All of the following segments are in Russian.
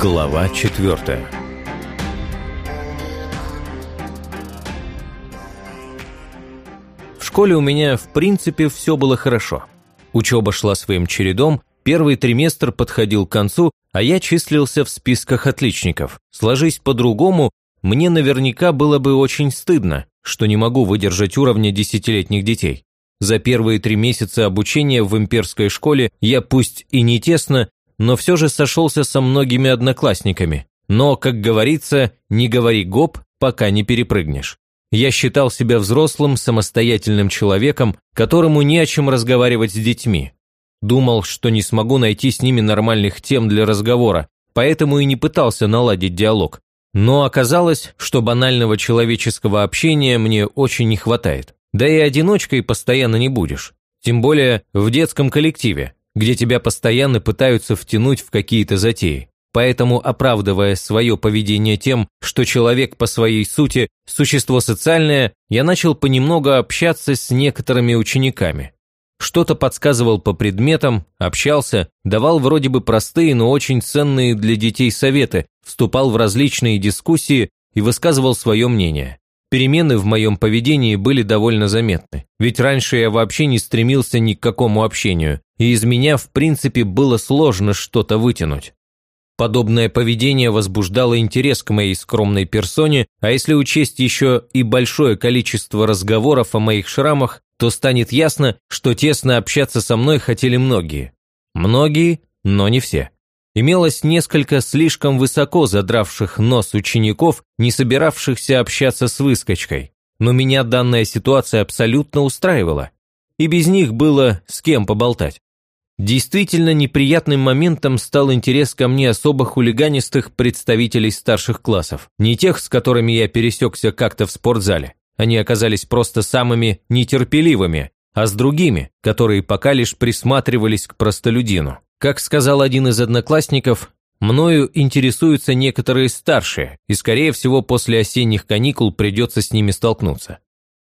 Глава четвертая В школе у меня, в принципе, все было хорошо. Учеба шла своим чередом, первый триместр подходил к концу, а я числился в списках отличников. Сложись по-другому, мне наверняка было бы очень стыдно, что не могу выдержать уровня десятилетних детей. За первые три месяца обучения в имперской школе я пусть и не тесно, но все же сошелся со многими одноклассниками. Но, как говорится, не говори гоп, пока не перепрыгнешь. Я считал себя взрослым, самостоятельным человеком, которому не о чем разговаривать с детьми. Думал, что не смогу найти с ними нормальных тем для разговора, поэтому и не пытался наладить диалог. Но оказалось, что банального человеческого общения мне очень не хватает. Да и одиночкой постоянно не будешь. Тем более в детском коллективе, где тебя постоянно пытаются втянуть в какие-то затеи. Поэтому, оправдывая свое поведение тем, что человек по своей сути – существо социальное, я начал понемногу общаться с некоторыми учениками. Что-то подсказывал по предметам, общался, давал вроде бы простые, но очень ценные для детей советы, вступал в различные дискуссии и высказывал свое мнение. Перемены в моем поведении были довольно заметны, ведь раньше я вообще не стремился ни к какому общению, и из меня в принципе было сложно что-то вытянуть. Подобное поведение возбуждало интерес к моей скромной персоне, а если учесть еще и большое количество разговоров о моих шрамах, то станет ясно, что тесно общаться со мной хотели многие. Многие, но не все. Имелось несколько слишком высоко задравших нос учеников, не собиравшихся общаться с выскочкой. Но меня данная ситуация абсолютно устраивала. И без них было с кем поболтать. Действительно неприятным моментом стал интерес ко мне особо хулиганистых представителей старших классов. Не тех, с которыми я пересекся как-то в спортзале. Они оказались просто самыми нетерпеливыми, а с другими, которые пока лишь присматривались к простолюдину. Как сказал один из одноклассников, мною интересуются некоторые старшие, и, скорее всего, после осенних каникул придется с ними столкнуться.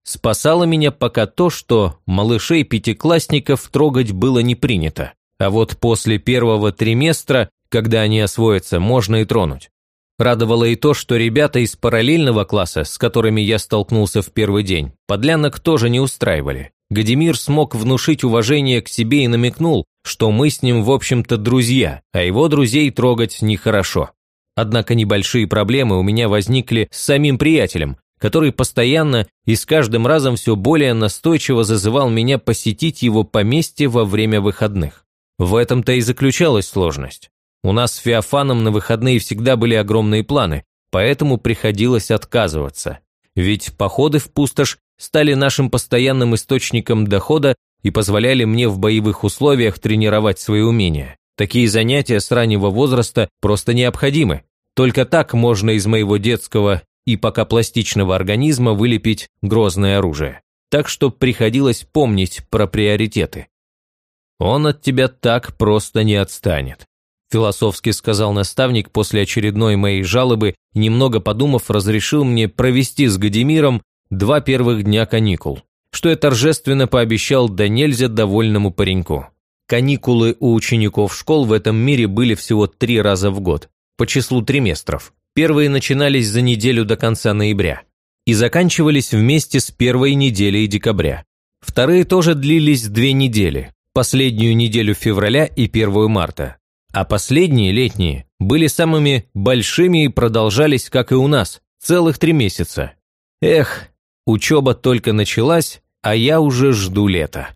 Спасало меня пока то, что малышей-пятиклассников трогать было не принято, а вот после первого триместра, когда они освоятся, можно и тронуть. Радовало и то, что ребята из параллельного класса, с которыми я столкнулся в первый день, подлянок тоже не устраивали. Гадимир смог внушить уважение к себе и намекнул, что мы с ним, в общем-то, друзья, а его друзей трогать нехорошо. Однако небольшие проблемы у меня возникли с самим приятелем, который постоянно и с каждым разом все более настойчиво зазывал меня посетить его поместье во время выходных. В этом-то и заключалась сложность. У нас с Феофаном на выходные всегда были огромные планы, поэтому приходилось отказываться. Ведь походы в пустошь стали нашим постоянным источником дохода и позволяли мне в боевых условиях тренировать свои умения. Такие занятия с раннего возраста просто необходимы. Только так можно из моего детского и пока пластичного организма вылепить грозное оружие. Так что приходилось помнить про приоритеты. «Он от тебя так просто не отстанет», – философски сказал наставник после очередной моей жалобы немного подумав, разрешил мне провести с Гадимиром два первых дня каникул, что я торжественно пообещал да нельзя довольному пареньку. Каникулы у учеников школ в этом мире были всего три раза в год, по числу триместров. Первые начинались за неделю до конца ноября и заканчивались вместе с первой неделей декабря. Вторые тоже длились две недели, последнюю неделю февраля и первую марта. А последние, летние, были самыми большими и продолжались, как и у нас, целых три месяца. Эх, учеба только началась, а я уже жду лета.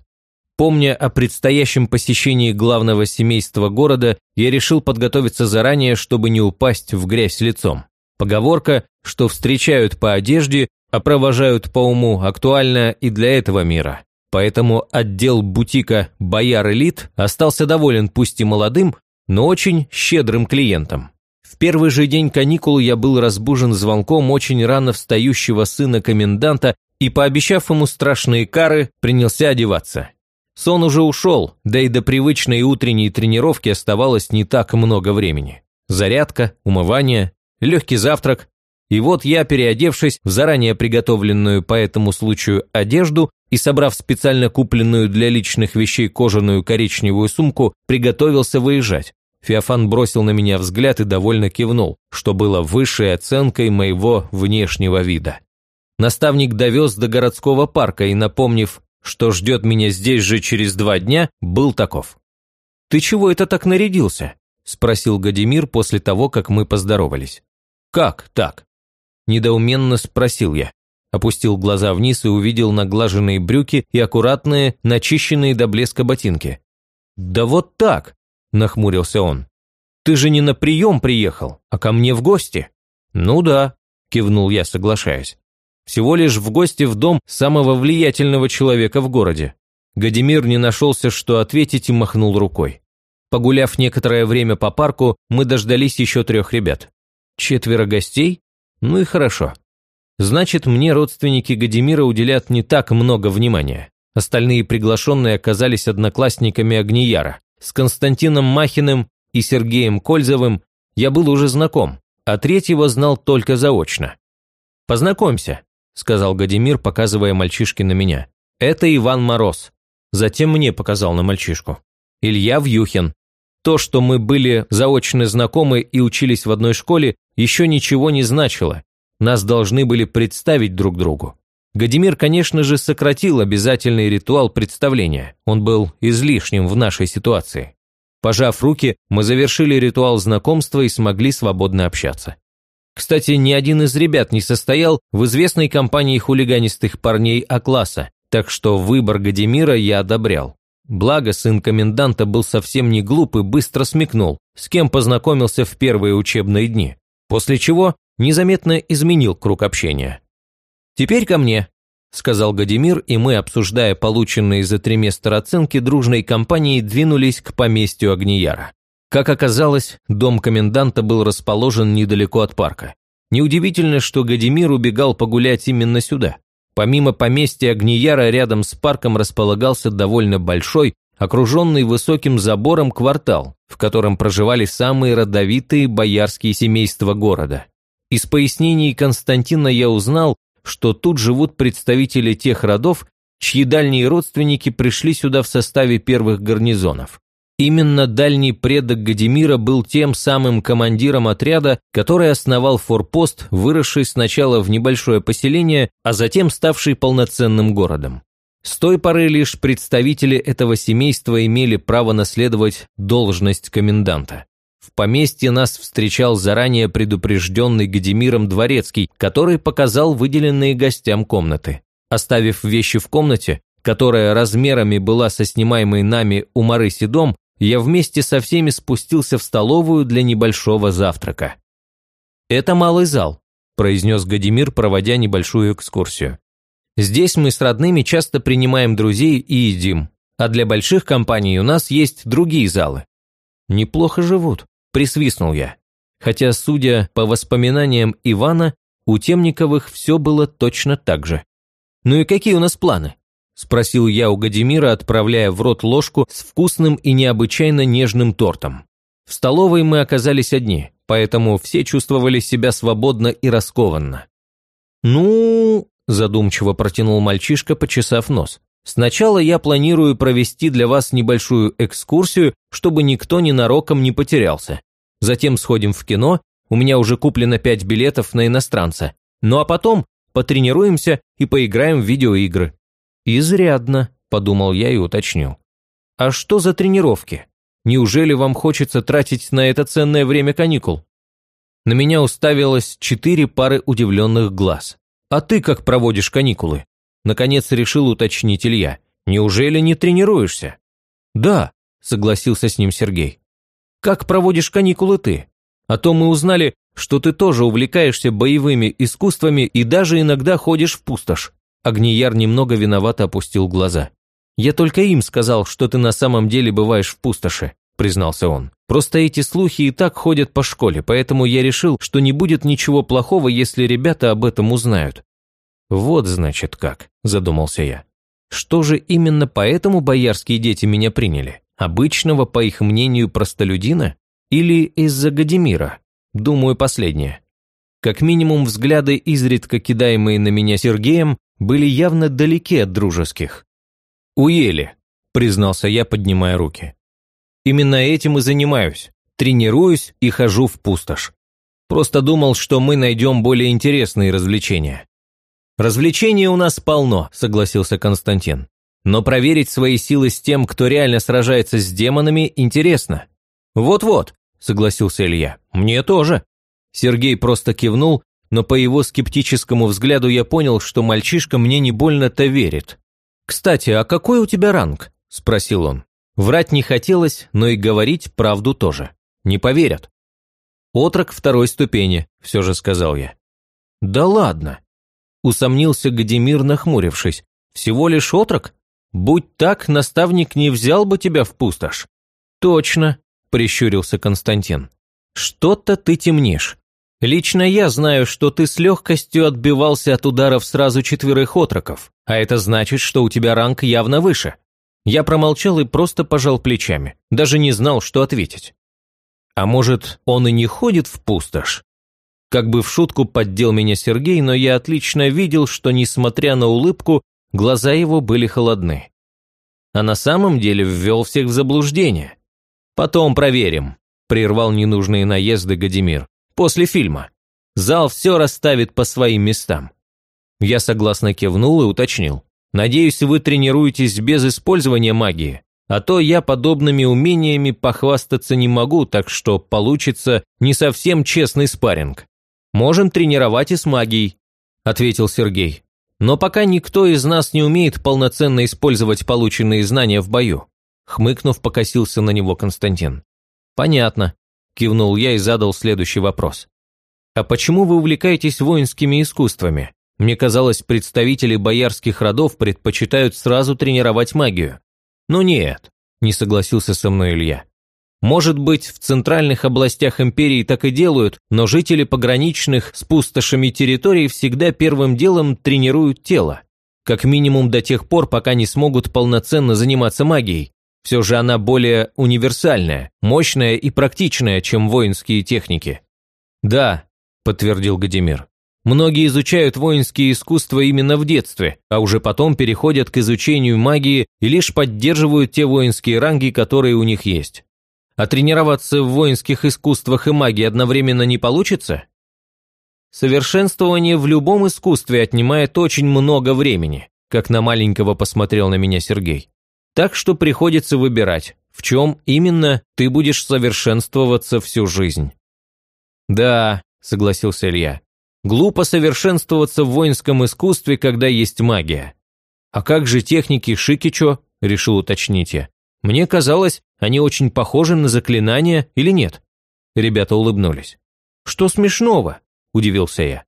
Помня о предстоящем посещении главного семейства города, я решил подготовиться заранее, чтобы не упасть в грязь лицом. Поговорка, что встречают по одежде, а провожают по уму, актуальна и для этого мира. Поэтому отдел бутика «Бояр Элит» остался доволен пусть и молодым, но очень щедрым клиентом. В первый же день каникул я был разбужен звонком очень рано встающего сына коменданта и, пообещав ему страшные кары, принялся одеваться. Сон уже ушел, да и до привычной утренней тренировки оставалось не так много времени. Зарядка, умывание, легкий завтрак. И вот я, переодевшись в заранее приготовленную по этому случаю одежду и собрав специально купленную для личных вещей кожаную коричневую сумку, приготовился выезжать. Феофан бросил на меня взгляд и довольно кивнул, что было высшей оценкой моего внешнего вида. Наставник довез до городского парка и, напомнив, что ждет меня здесь же через два дня, был таков. «Ты чего это так нарядился?» – спросил Гадимир после того, как мы поздоровались. «Как так?» – недоуменно спросил я. Опустил глаза вниз и увидел наглаженные брюки и аккуратные, начищенные до блеска ботинки. «Да вот так!» – нахмурился он. «Ты же не на прием приехал, а ко мне в гости». «Ну да», – кивнул я, соглашаясь. «Всего лишь в гости в дом самого влиятельного человека в городе». Гадимир не нашелся, что ответить, и махнул рукой. Погуляв некоторое время по парку, мы дождались еще трех ребят. Четверо гостей? Ну и хорошо. Значит, мне родственники Гадимира уделят не так много внимания. Остальные приглашенные оказались одноклассниками Огнияра. С Константином Махиным и Сергеем Кользовым я был уже знаком, а третьего знал только заочно. «Познакомься», – сказал Гадимир, показывая мальчишки на меня. «Это Иван Мороз». Затем мне показал на мальчишку. Илья Вьюхин. То, что мы были заочно знакомы и учились в одной школе, еще ничего не значило. Нас должны были представить друг другу. Гадимир, конечно же, сократил обязательный ритуал представления. Он был излишним в нашей ситуации. Пожав руки, мы завершили ритуал знакомства и смогли свободно общаться. Кстати, ни один из ребят не состоял в известной компании хулиганистых парней А-класса, так что выбор Гадимира я одобрял. Благо, сын коменданта был совсем не глуп и быстро смекнул, с кем познакомился в первые учебные дни. После чего незаметно изменил круг общения. «Теперь ко мне», – сказал Гадимир, и мы, обсуждая полученные за триместр оценки дружной компанией, двинулись к поместью Огнияра. Как оказалось, дом коменданта был расположен недалеко от парка. Неудивительно, что Гадимир убегал погулять именно сюда. Помимо поместья Огнияра рядом с парком располагался довольно большой, окруженный высоким забором квартал, в котором проживали самые родовитые боярские семейства города. Из пояснений Константина я узнал, что тут живут представители тех родов, чьи дальние родственники пришли сюда в составе первых гарнизонов. Именно дальний предок Гадимира был тем самым командиром отряда, который основал форпост, выросший сначала в небольшое поселение, а затем ставший полноценным городом. С той поры лишь представители этого семейства имели право наследовать должность коменданта. В поместье нас встречал заранее предупрежденный Гадимиром Дворецкий, который показал выделенные гостям комнаты. Оставив вещи в комнате, которая размерами была со снимаемой нами у Марыси дом, я вместе со всеми спустился в столовую для небольшого завтрака. «Это малый зал», – произнес Гадимир, проводя небольшую экскурсию. «Здесь мы с родными часто принимаем друзей и едим, а для больших компаний у нас есть другие залы». «Неплохо живут», – присвистнул я. Хотя, судя по воспоминаниям Ивана, у Темниковых все было точно так же. «Ну и какие у нас планы?» – спросил я у Гадимира, отправляя в рот ложку с вкусным и необычайно нежным тортом. В столовой мы оказались одни, поэтому все чувствовали себя свободно и раскованно. «Ну...» – задумчиво протянул мальчишка, почесав нос. «Сначала я планирую провести для вас небольшую экскурсию, чтобы никто ненароком не потерялся. Затем сходим в кино, у меня уже куплено пять билетов на иностранца. Ну а потом потренируемся и поиграем в видеоигры. «Изрядно», – подумал я и уточнил. «А что за тренировки? Неужели вам хочется тратить на это ценное время каникул?» На меня уставилось четыре пары удивленных глаз. «А ты как проводишь каникулы?» Наконец решил уточнить Илья. «Неужели не тренируешься?» «Да», – согласился с ним Сергей. «Как проводишь каникулы ты? А то мы узнали, что ты тоже увлекаешься боевыми искусствами и даже иногда ходишь в пустошь. Огнияр немного виновато опустил глаза. «Я только им сказал, что ты на самом деле бываешь в пустоши», признался он. «Просто эти слухи и так ходят по школе, поэтому я решил, что не будет ничего плохого, если ребята об этом узнают». «Вот, значит, как», задумался я. «Что же именно поэтому боярские дети меня приняли? Обычного, по их мнению, простолюдина? Или из-за Гадимира? Думаю, последнее». Как минимум, взгляды, изредка кидаемые на меня Сергеем, были явно далеки от дружеских. «Уели», – признался я, поднимая руки. «Именно этим и занимаюсь. тренируюсь и хожу в пустошь. Просто думал, что мы найдем более интересные развлечения». «Развлечений у нас полно», – согласился Константин. «Но проверить свои силы с тем, кто реально сражается с демонами, интересно». «Вот-вот», – согласился Илья. «Мне тоже». Сергей просто кивнул, но по его скептическому взгляду я понял, что мальчишка мне не больно-то верит. «Кстати, а какой у тебя ранг?» – спросил он. Врать не хотелось, но и говорить правду тоже. Не поверят. «Отрок второй ступени», – все же сказал я. «Да ладно», – усомнился Гадимир, нахмурившись. «Всего лишь отрок? Будь так, наставник не взял бы тебя в пустошь». «Точно», – прищурился Константин. «Что-то ты темнишь. Лично я знаю, что ты с легкостью отбивался от ударов сразу четверых отроков, а это значит, что у тебя ранг явно выше». Я промолчал и просто пожал плечами, даже не знал, что ответить. А может, он и не ходит в пустошь? Как бы в шутку поддел меня Сергей, но я отлично видел, что, несмотря на улыбку, глаза его были холодны. А на самом деле ввел всех в заблуждение. «Потом проверим», – прервал ненужные наезды Гадимир. «После фильма. Зал все расставит по своим местам». Я согласно кивнул и уточнил. «Надеюсь, вы тренируетесь без использования магии?» А то я подобными умениями похвастаться не могу, так что получится не совсем честный спарринг. Можем тренировать и с магией», – ответил Сергей. «Но пока никто из нас не умеет полноценно использовать полученные знания в бою», – хмыкнув, покосился на него Константин. «Понятно», – кивнул я и задал следующий вопрос. «А почему вы увлекаетесь воинскими искусствами? Мне казалось, представители боярских родов предпочитают сразу тренировать магию. «Ну нет», – не согласился со мной Илья. «Может быть, в центральных областях империи так и делают, но жители пограничных с пустошами территорий всегда первым делом тренируют тело. Как минимум до тех пор, пока не смогут полноценно заниматься магией. Все же она более универсальная, мощная и практичная, чем воинские техники». «Да», – подтвердил Гадимир. Многие изучают воинские искусства именно в детстве, а уже потом переходят к изучению магии и лишь поддерживают те воинские ранги, которые у них есть. А тренироваться в воинских искусствах и магии одновременно не получится? Совершенствование в любом искусстве отнимает очень много времени, как на маленького посмотрел на меня Сергей. Так что приходится выбирать, в чем именно ты будешь совершенствоваться всю жизнь. «Да», – согласился Илья, Глупо совершенствоваться в воинском искусстве, когда есть магия. А как же техники Шикичо, решил уточнить я. Мне казалось, они очень похожи на заклинания или нет? Ребята улыбнулись. Что смешного? Удивился я.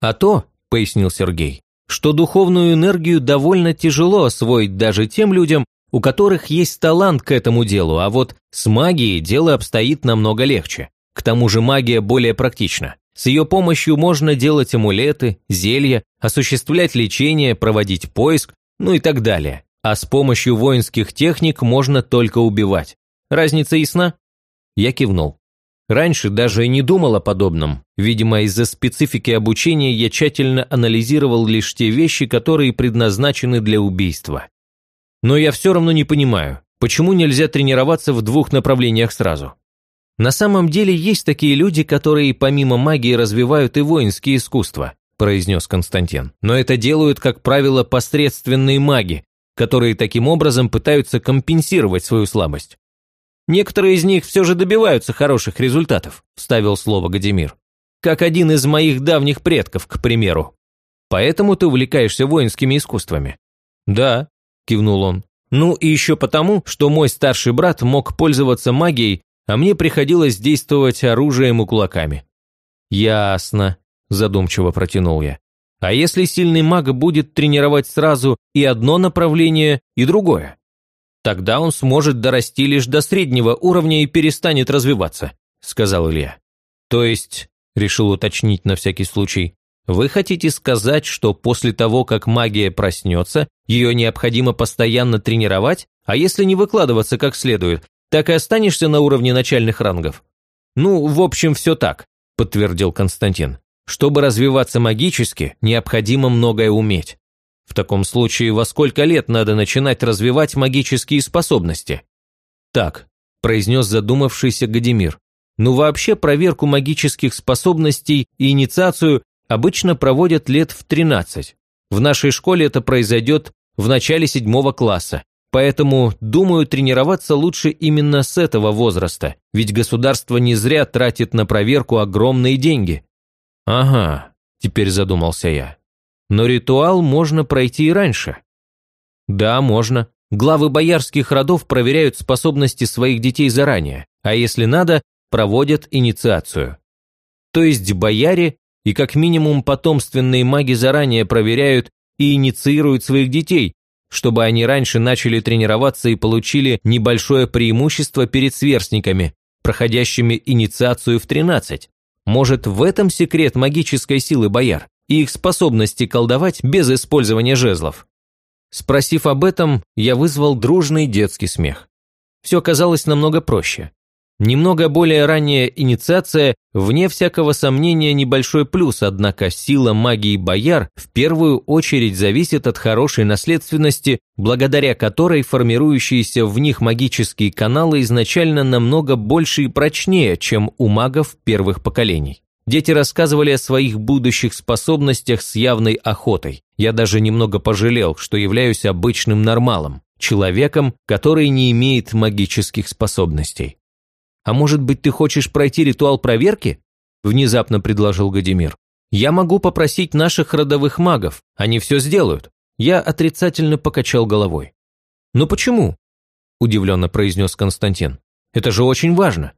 А то, пояснил Сергей, что духовную энергию довольно тяжело освоить даже тем людям, у которых есть талант к этому делу, а вот с магией дело обстоит намного легче. К тому же магия более практична. С ее помощью можно делать амулеты, зелья, осуществлять лечение, проводить поиск, ну и так далее. А с помощью воинских техник можно только убивать. Разница ясна? Я кивнул. Раньше даже и не думал о подобном. Видимо, из-за специфики обучения я тщательно анализировал лишь те вещи, которые предназначены для убийства. Но я все равно не понимаю, почему нельзя тренироваться в двух направлениях сразу? На самом деле есть такие люди, которые помимо магии развивают и воинские искусства, произнес Константин. Но это делают, как правило, посредственные маги, которые таким образом пытаются компенсировать свою слабость. Некоторые из них все же добиваются хороших результатов, вставил слово Гадимир. Как один из моих давних предков, к примеру. Поэтому ты увлекаешься воинскими искусствами. Да, кивнул он. Ну и еще потому, что мой старший брат мог пользоваться магией а мне приходилось действовать оружием и кулаками. «Ясно», – задумчиво протянул я. «А если сильный маг будет тренировать сразу и одно направление, и другое? Тогда он сможет дорасти лишь до среднего уровня и перестанет развиваться», – сказал Илья. «То есть», – решил уточнить на всякий случай, «вы хотите сказать, что после того, как магия проснется, ее необходимо постоянно тренировать, а если не выкладываться как следует, так и останешься на уровне начальных рангов. Ну, в общем, все так, подтвердил Константин. Чтобы развиваться магически, необходимо многое уметь. В таком случае, во сколько лет надо начинать развивать магические способности? Так, произнес задумавшийся Гадимир. но вообще проверку магических способностей и инициацию обычно проводят лет в 13. В нашей школе это произойдет в начале седьмого класса. Поэтому, думаю, тренироваться лучше именно с этого возраста, ведь государство не зря тратит на проверку огромные деньги. Ага, теперь задумался я. Но ритуал можно пройти и раньше. Да, можно. Главы боярских родов проверяют способности своих детей заранее, а если надо, проводят инициацию. То есть бояре и как минимум потомственные маги заранее проверяют и инициируют своих детей, чтобы они раньше начали тренироваться и получили небольшое преимущество перед сверстниками, проходящими инициацию в 13. Может, в этом секрет магической силы бояр и их способности колдовать без использования жезлов? Спросив об этом, я вызвал дружный детский смех. Все казалось намного проще. Немного более ранняя инициация, вне всякого сомнения, небольшой плюс, однако сила магии бояр в первую очередь зависит от хорошей наследственности, благодаря которой формирующиеся в них магические каналы изначально намного больше и прочнее, чем у магов первых поколений. Дети рассказывали о своих будущих способностях с явной охотой. Я даже немного пожалел, что являюсь обычным нормалом, человеком, который не имеет магических способностей. «А может быть, ты хочешь пройти ритуал проверки?» – внезапно предложил Гадимир. «Я могу попросить наших родовых магов, они все сделают». Я отрицательно покачал головой. «Ну почему?» – удивленно произнес Константин. «Это же очень важно.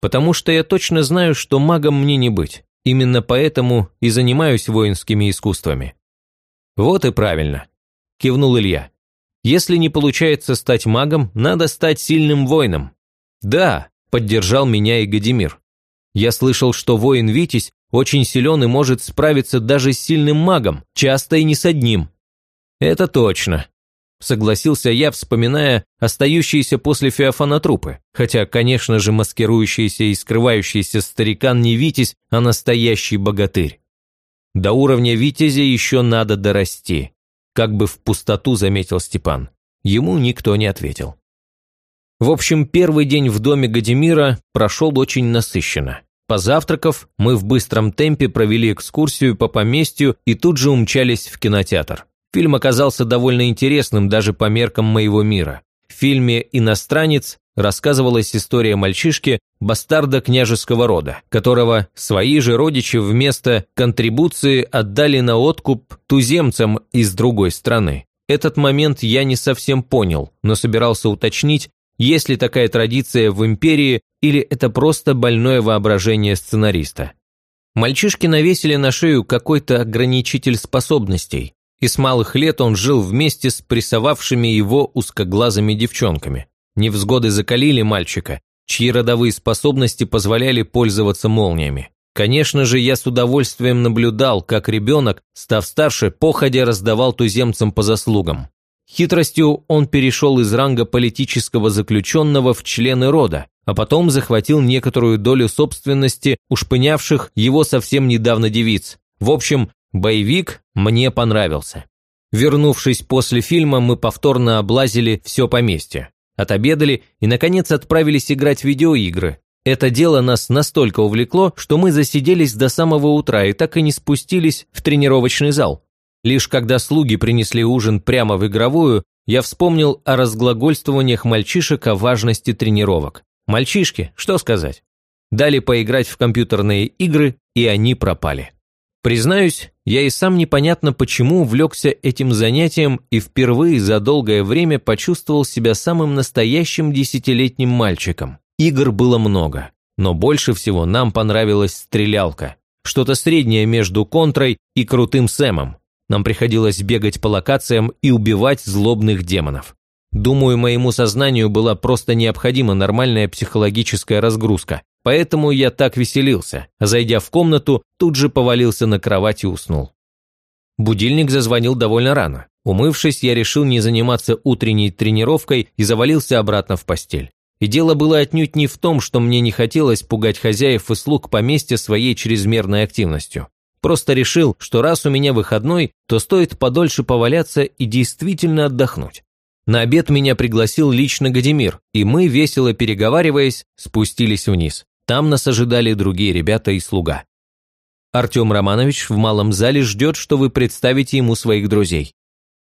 Потому что я точно знаю, что магом мне не быть. Именно поэтому и занимаюсь воинскими искусствами». «Вот и правильно», – кивнул Илья. «Если не получается стать магом, надо стать сильным воином». «Да, поддержал меня и Гадимир. Я слышал, что воин Витязь очень силен и может справиться даже с сильным магом, часто и не с одним. Это точно, согласился я, вспоминая остающиеся после Феофана трупы, хотя, конечно же, маскирующийся и скрывающийся старикан не Витязь, а настоящий богатырь. До уровня Витязя еще надо дорасти, как бы в пустоту заметил Степан. Ему никто не ответил. В общем, первый день в доме Гадимира прошел очень насыщенно. Позавтракав, мы в быстром темпе провели экскурсию по поместью и тут же умчались в кинотеатр. Фильм оказался довольно интересным даже по меркам моего мира. В фильме «Иностранец» рассказывалась история мальчишки, бастарда княжеского рода, которого свои же родичи вместо контрибуции отдали на откуп туземцам из другой страны. Этот момент я не совсем понял, но собирался уточнить, есть ли такая традиция в империи или это просто больное воображение сценариста? Мальчишки навесили на шею какой-то ограничитель способностей, и с малых лет он жил вместе с прессовавшими его узкоглазыми девчонками. Невзгоды закалили мальчика, чьи родовые способности позволяли пользоваться молниями. Конечно же, я с удовольствием наблюдал, как ребенок, став старше, походя раздавал туземцам по заслугам. Хитростью он перешел из ранга политического заключенного в члены рода, а потом захватил некоторую долю собственности у шпынявших его совсем недавно девиц. В общем, боевик мне понравился. Вернувшись после фильма, мы повторно облазили все поместье. Отобедали и, наконец, отправились играть в видеоигры. Это дело нас настолько увлекло, что мы засиделись до самого утра и так и не спустились в тренировочный зал. Лишь когда слуги принесли ужин прямо в игровую, я вспомнил о разглагольствованиях мальчишек о важности тренировок. Мальчишки, что сказать. Дали поиграть в компьютерные игры, и они пропали. Признаюсь, я и сам непонятно почему увлекся этим занятием и впервые за долгое время почувствовал себя самым настоящим десятилетним мальчиком. Игр было много, но больше всего нам понравилась стрелялка. Что-то среднее между контрой и крутым Сэмом. Нам приходилось бегать по локациям и убивать злобных демонов. Думаю, моему сознанию была просто необходима нормальная психологическая разгрузка. Поэтому я так веселился, зайдя в комнату, тут же повалился на кровать и уснул. Будильник зазвонил довольно рано. Умывшись, я решил не заниматься утренней тренировкой и завалился обратно в постель. И дело было отнюдь не в том, что мне не хотелось пугать хозяев и слуг поместья своей чрезмерной активностью. Просто решил, что раз у меня выходной, то стоит подольше поваляться и действительно отдохнуть. На обед меня пригласил лично Гадимир, и мы, весело переговариваясь, спустились вниз. Там нас ожидали другие ребята и слуга. Артем Романович в малом зале ждет, что вы представите ему своих друзей.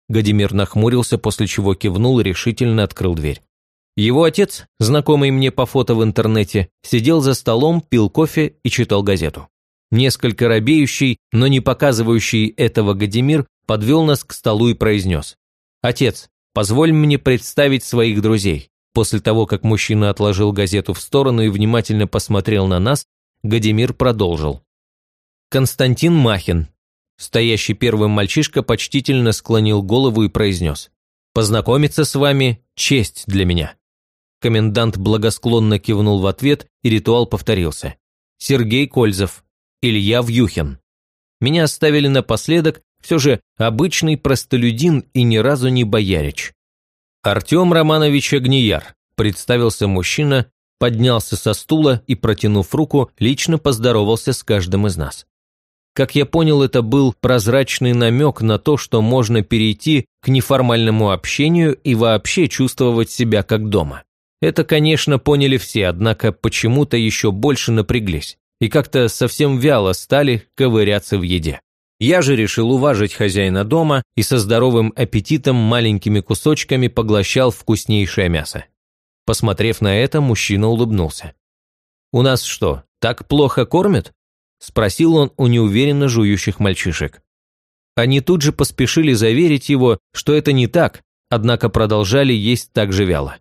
Гадимир нахмурился, после чего кивнул и решительно открыл дверь. Его отец, знакомый мне по фото в интернете, сидел за столом, пил кофе и читал газету. Несколько робеющий, но не показывающий этого Гадимир подвел нас к столу и произнес. «Отец, позволь мне представить своих друзей». После того, как мужчина отложил газету в сторону и внимательно посмотрел на нас, Гадимир продолжил. Константин Махин. Стоящий первым мальчишка почтительно склонил голову и произнес. «Познакомиться с вами – честь для меня». Комендант благосклонно кивнул в ответ, и ритуал повторился. Сергей Кользов, Илья Вьюхин. Меня оставили напоследок, все же обычный простолюдин и ни разу не боярич. Артем Романович Огнияр, представился мужчина, поднялся со стула и, протянув руку, лично поздоровался с каждым из нас. Как я понял, это был прозрачный намек на то, что можно перейти к неформальному общению и вообще чувствовать себя как дома. Это, конечно, поняли все, однако почему-то еще больше напряглись и как-то совсем вяло стали ковыряться в еде. Я же решил уважить хозяина дома и со здоровым аппетитом маленькими кусочками поглощал вкуснейшее мясо. Посмотрев на это, мужчина улыбнулся. «У нас что, так плохо кормят?» – спросил он у неуверенно жующих мальчишек. Они тут же поспешили заверить его, что это не так, однако продолжали есть так же вяло.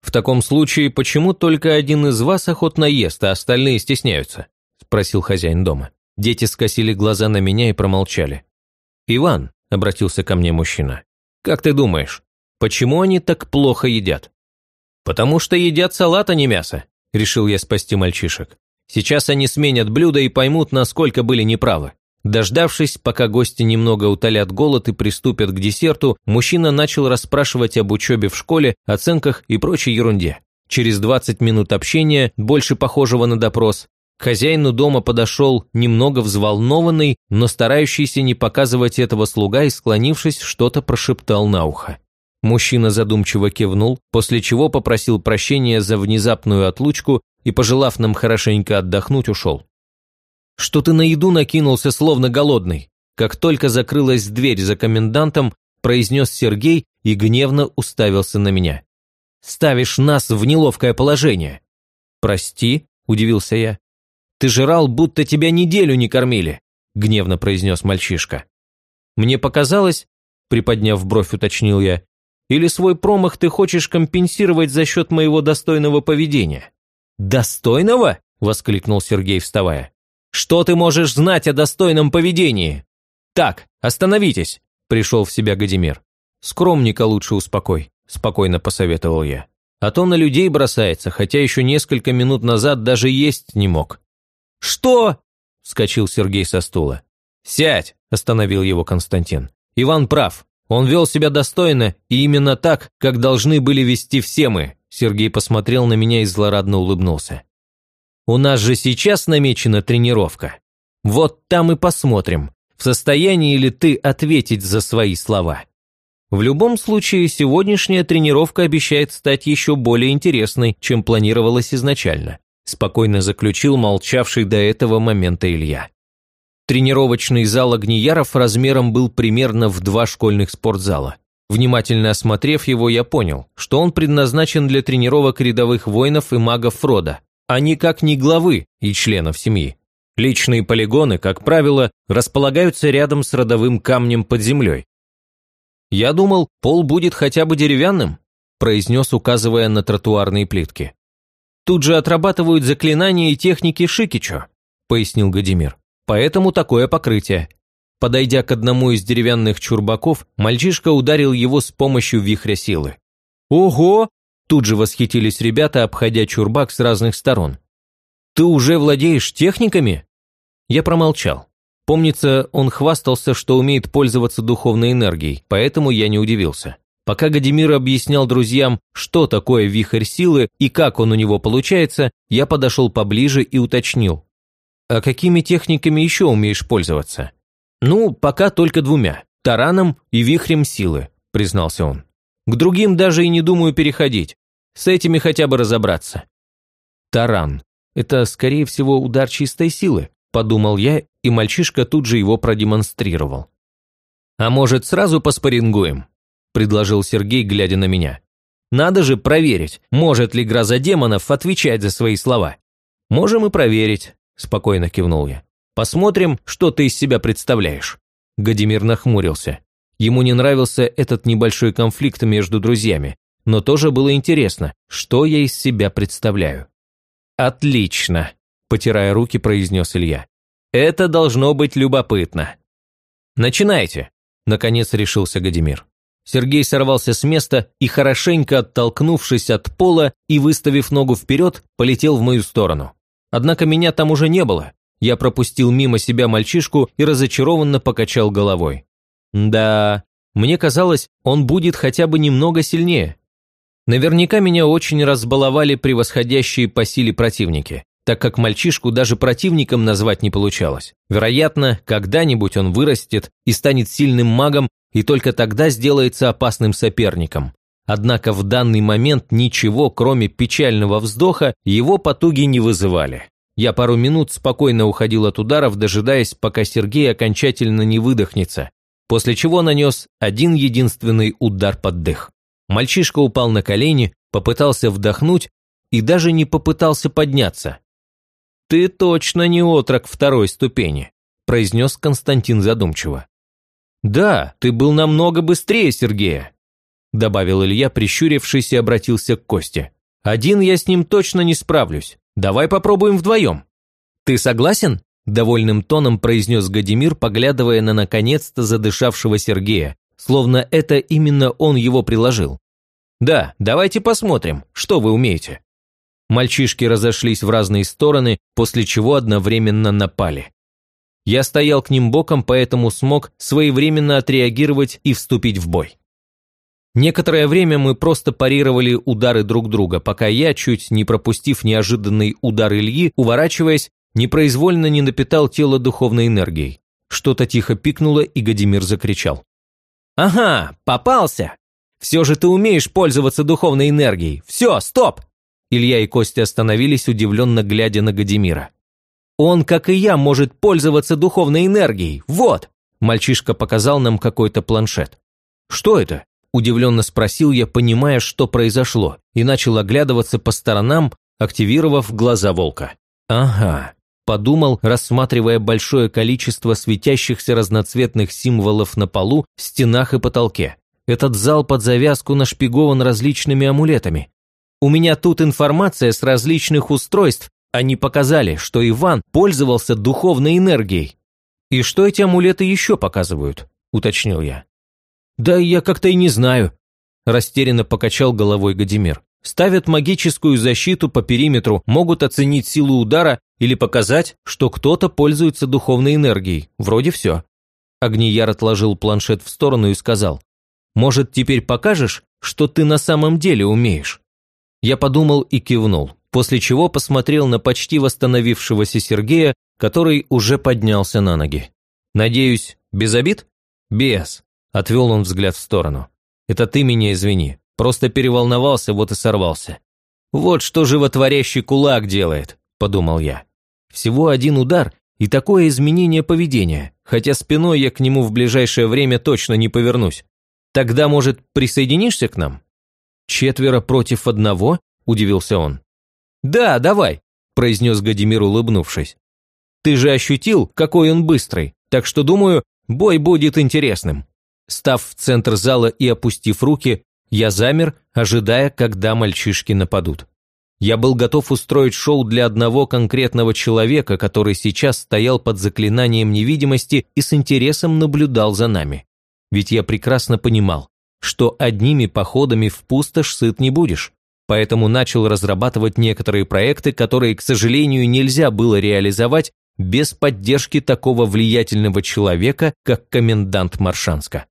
«В таком случае, почему только один из вас охотно ест, а остальные стесняются?» – спросил хозяин дома. Дети скосили глаза на меня и промолчали. «Иван», – обратился ко мне мужчина, – «как ты думаешь, почему они так плохо едят?» «Потому что едят салат, а не мясо», – решил я спасти мальчишек. «Сейчас они сменят блюдо и поймут, насколько были неправы». Дождавшись, пока гости немного утолят голод и приступят к десерту, мужчина начал расспрашивать об учебе в школе, оценках и прочей ерунде. Через 20 минут общения, больше похожего на допрос, хозяину дома подошел немного взволнованный, но старающийся не показывать этого слуга и, склонившись, что-то прошептал на ухо. Мужчина задумчиво кивнул, после чего попросил прощения за внезапную отлучку и, пожелав нам хорошенько отдохнуть, ушел. «Что ты на еду накинулся, словно голодный?» Как только закрылась дверь за комендантом, произнес Сергей и гневно уставился на меня. «Ставишь нас в неловкое положение». «Прости», – удивился я. «Ты жрал, будто тебя неделю не кормили», – гневно произнес мальчишка. «Мне показалось», – приподняв бровь, уточнил я, «или свой промах ты хочешь компенсировать за счет моего достойного поведения?» «Достойного?» – воскликнул Сергей, вставая. «Что ты можешь знать о достойном поведении?» «Так, остановитесь», – пришел в себя Гадимир. «Скромника лучше успокой», – спокойно посоветовал я. «А то на людей бросается, хотя еще несколько минут назад даже есть не мог». «Что?» – вскочил Сергей со стула. «Сядь!» – остановил его Константин. «Иван прав. Он вел себя достойно и именно так, как должны были вести все мы». Сергей посмотрел на меня и злорадно улыбнулся. «У нас же сейчас намечена тренировка. Вот там и посмотрим, в состоянии ли ты ответить за свои слова». В любом случае, сегодняшняя тренировка обещает стать еще более интересной, чем планировалось изначально спокойно заключил молчавший до этого момента Илья. Тренировочный зал Огнияров размером был примерно в два школьных спортзала. Внимательно осмотрев его, я понял, что он предназначен для тренировок рядовых воинов и магов Фрода, а никак не главы и членов семьи. Личные полигоны, как правило, располагаются рядом с родовым камнем под землей. «Я думал, пол будет хотя бы деревянным», произнес, указывая на тротуарные плитки. Тут же отрабатывают заклинания и техники Шикичо», – пояснил Гадимир. «Поэтому такое покрытие». Подойдя к одному из деревянных чурбаков, мальчишка ударил его с помощью вихря силы. «Ого!» – тут же восхитились ребята, обходя чурбак с разных сторон. «Ты уже владеешь техниками?» Я промолчал. Помнится, он хвастался, что умеет пользоваться духовной энергией, поэтому я не удивился. Пока Гадимир объяснял друзьям, что такое вихрь силы и как он у него получается, я подошел поближе и уточнил. «А какими техниками еще умеешь пользоваться?» «Ну, пока только двумя – тараном и вихрем силы», – признался он. «К другим даже и не думаю переходить. С этими хотя бы разобраться». Таран. Это, скорее всего, удар чистой силы, подумал я, и мальчишка тут же его продемонстрировал. А может, сразу поспорингуем? Предложил Сергей, глядя на меня. Надо же проверить, может ли гроза демонов отвечать за свои слова. Можем и проверить, спокойно кивнул я. Посмотрим, что ты из себя представляешь. Гадимир нахмурился. Ему не нравился этот небольшой конфликт между друзьями, но тоже было интересно, что я из себя представляю. «Отлично», – потирая руки, произнес Илья. «Это должно быть любопытно». «Начинайте», – наконец решился Гадимир. Сергей сорвался с места и, хорошенько оттолкнувшись от пола и выставив ногу вперед, полетел в мою сторону. Однако меня там уже не было. Я пропустил мимо себя мальчишку и разочарованно покачал головой. Да, мне казалось, он будет хотя бы немного сильнее. Наверняка меня очень разбаловали превосходящие по силе противники, так как мальчишку даже противником назвать не получалось. Вероятно, когда-нибудь он вырастет и станет сильным магом, и только тогда сделается опасным соперником. Однако в данный момент ничего, кроме печального вздоха, его потуги не вызывали. Я пару минут спокойно уходил от ударов, дожидаясь, пока Сергей окончательно не выдохнется, после чего нанес один единственный удар под дых. Мальчишка упал на колени, попытался вдохнуть и даже не попытался подняться. «Ты точно не отрок второй ступени», – произнес Константин задумчиво. «Да, ты был намного быстрее Сергея», – добавил Илья, прищурившись и обратился к Косте. «Один я с ним точно не справлюсь. Давай попробуем вдвоем». «Ты согласен?» довольным тоном произнес Гадимир, поглядывая на наконец-то задышавшего Сергея, словно это именно он его приложил. «Да, давайте посмотрим, что вы умеете». Мальчишки разошлись в разные стороны, после чего одновременно напали. Я стоял к ним боком, поэтому смог своевременно отреагировать и вступить в бой. Некоторое время мы просто парировали удары друг друга, пока я, чуть не пропустив неожиданный удар Ильи, уворачиваясь, непроизвольно не напитал тело духовной энергией. Что-то тихо пикнуло, и Гадимир закричал. «Ага, попался! Все же ты умеешь пользоваться духовной энергией! Все, стоп!» Илья и Костя остановились, удивленно глядя на Гадимира. «Он, как и я, может пользоваться духовной энергией! Вот!» Мальчишка показал нам какой-то планшет. «Что это?» – удивленно спросил я, понимая, что произошло, и начал оглядываться по сторонам, активировав глаза волка. «Ага, подумал, рассматривая большое количество светящихся разноцветных символов на полу, стенах и потолке. Этот зал под завязку нашпигован различными амулетами. У меня тут информация с различных устройств, они показали, что Иван пользовался духовной энергией. «И что эти амулеты еще показывают?» – уточнил я. «Да я как-то и не знаю», – растерянно покачал головой Гадимир. «Ставят магическую защиту по периметру, могут оценить силу удара или показать, что кто-то пользуется духовной энергией. Вроде все. Огнияр отложил планшет в сторону и сказал, «Может, теперь покажешь, что ты на самом деле умеешь?» Я подумал и кивнул, после чего посмотрел на почти восстановившегося Сергея, который уже поднялся на ноги. «Надеюсь, без обид?» «Без», – отвел он взгляд в сторону. «Это ты меня извини, просто переволновался, вот и сорвался». «Вот что животворящий кулак делает», – подумал я. Всего один удар и такое изменение поведения, хотя спиной я к нему в ближайшее время точно не повернусь. Тогда, может, присоединишься к нам? Четверо против одного? Удивился он. Да, давай, произнес Гадимир, улыбнувшись. Ты же ощутил, какой он быстрый, так что, думаю, бой будет интересным. Став в центр зала и опустив руки, я замер, ожидая, когда мальчишки нападут. Я был готов устроить шоу для одного конкретного человека, который сейчас стоял под заклинанием невидимости и с интересом наблюдал за нами. Ведь я прекрасно понимал, что одними походами в пустошь сыт не будешь. Поэтому начал разрабатывать некоторые проекты, которые, к сожалению, нельзя было реализовать без поддержки такого влиятельного человека, как комендант Маршанска.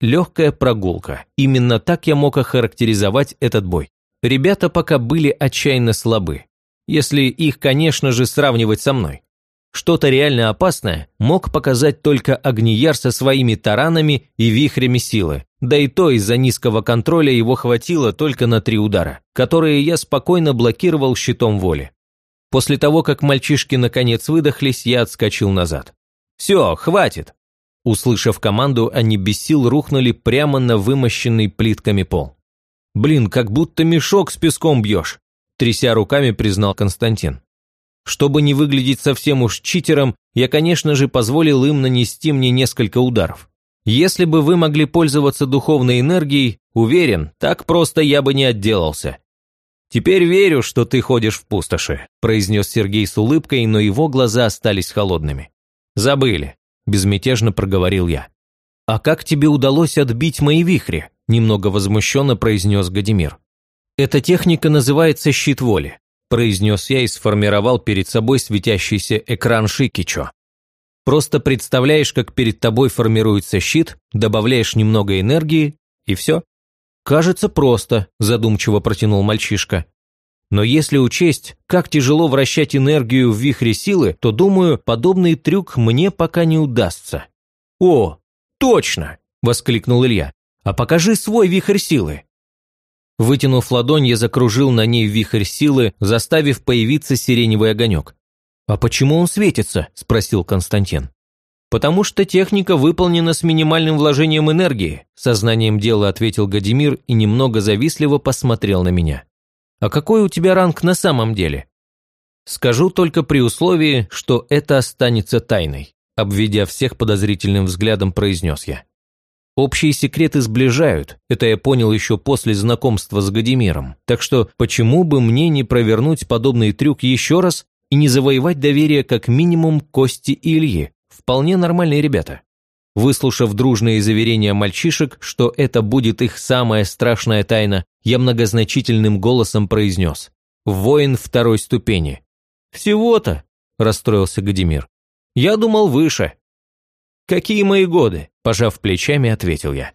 Легкая прогулка. Именно так я мог охарактеризовать этот бой. Ребята пока были отчаянно слабы. Если их, конечно же, сравнивать со мной. Что-то реально опасное мог показать только Огнияр со своими таранами и вихрями силы. Да и то из-за низкого контроля его хватило только на три удара, которые я спокойно блокировал щитом воли. После того, как мальчишки наконец выдохлись, я отскочил назад. «Все, хватит!» Услышав команду, они без сил рухнули прямо на вымощенный плитками пол. «Блин, как будто мешок с песком бьешь», – тряся руками признал Константин. Чтобы не выглядеть совсем уж читером, я, конечно же, позволил им нанести мне несколько ударов. Если бы вы могли пользоваться духовной энергией, уверен, так просто я бы не отделался. «Теперь верю, что ты ходишь в пустоши», – произнес Сергей с улыбкой, но его глаза остались холодными. «Забыли», – безмятежно проговорил я. «А как тебе удалось отбить мои вихри?» – немного возмущенно произнес Гадимир. «Эта техника называется щит воли», – произнес я и сформировал перед собой светящийся экран Шикичо. Просто представляешь, как перед тобой формируется щит, добавляешь немного энергии, и все. «Кажется, просто», – задумчиво протянул мальчишка. «Но если учесть, как тяжело вращать энергию в вихре силы, то, думаю, подобный трюк мне пока не удастся». «О, точно!» – воскликнул Илья. «А покажи свой вихрь силы». Вытянув ладонь, я закружил на ней вихрь силы, заставив появиться сиреневый огонек. «А почему он светится?» – спросил Константин. «Потому что техника выполнена с минимальным вложением энергии», – сознанием дела ответил Гадимир и немного завистливо посмотрел на меня. «А какой у тебя ранг на самом деле?» «Скажу только при условии, что это останется тайной», – обведя всех подозрительным взглядом, произнес я. Общие секреты сближают, это я понял еще после знакомства с Гадимиром, так что почему бы мне не провернуть подобный трюк еще раз и не завоевать доверие как минимум Кости и Ильи. Вполне нормальные ребята. Выслушав дружные заверения мальчишек, что это будет их самая страшная тайна, я многозначительным голосом произнес «Воин второй ступени». «Всего-то?» – расстроился Гадимир. «Я думал выше». «Какие мои годы?» – пожав плечами, ответил я.